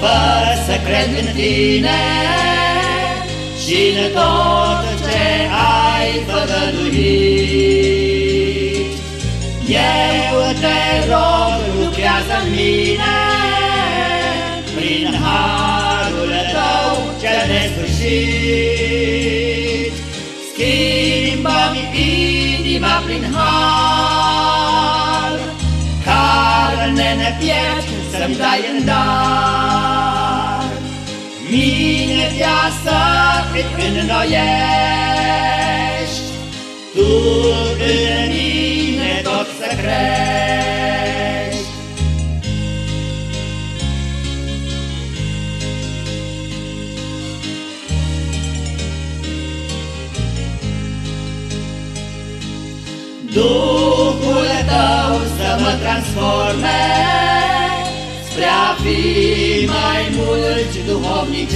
fă să cred în tine și în tot ce ai făgăduit. Eu te rog, lucrează în mine prin harul tău cel nesfârșit. Schimbă-mi inima prin har, carne nepiert să-mi dai în dar. Mintea să îi înnoiești, Tu în mine tot să crești. Duhul Tău să mă transforme Spre a fi mai mult duhovnicesc.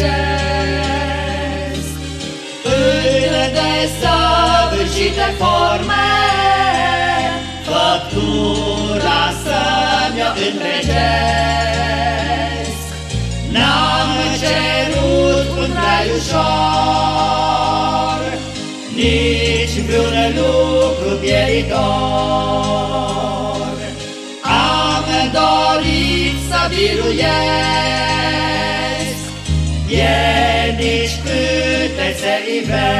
În desăvârșite forme Făptura să-mi-o întregesc N-am cerut un trai ușor Nici vreun lucru pieritor dorit să biruiesc Piedici câte se ivesc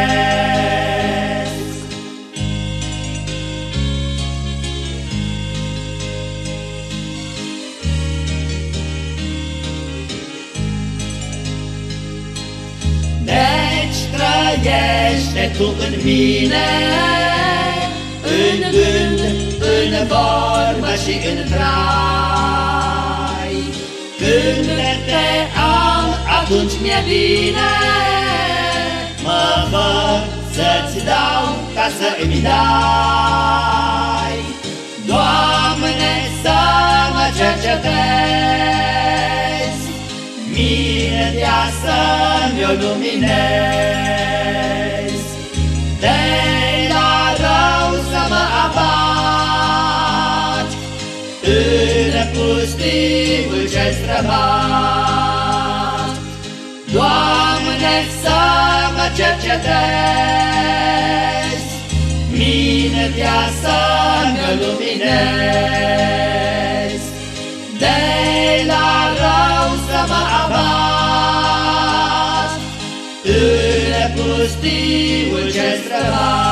Deci trăiește tu în mine În gând, în vorbă și în trai Când te am, atunci mi-e bine. Mă văd să-ți dau ca să îmi dai. Doamne, să mă cercetezi. Mintea să-mi-o luminezi pustiul ce străbat. Doamne, să mă cercetezi Mintea să-mi-o luminezi. De la rău să mă abaci În pustiul ce străbat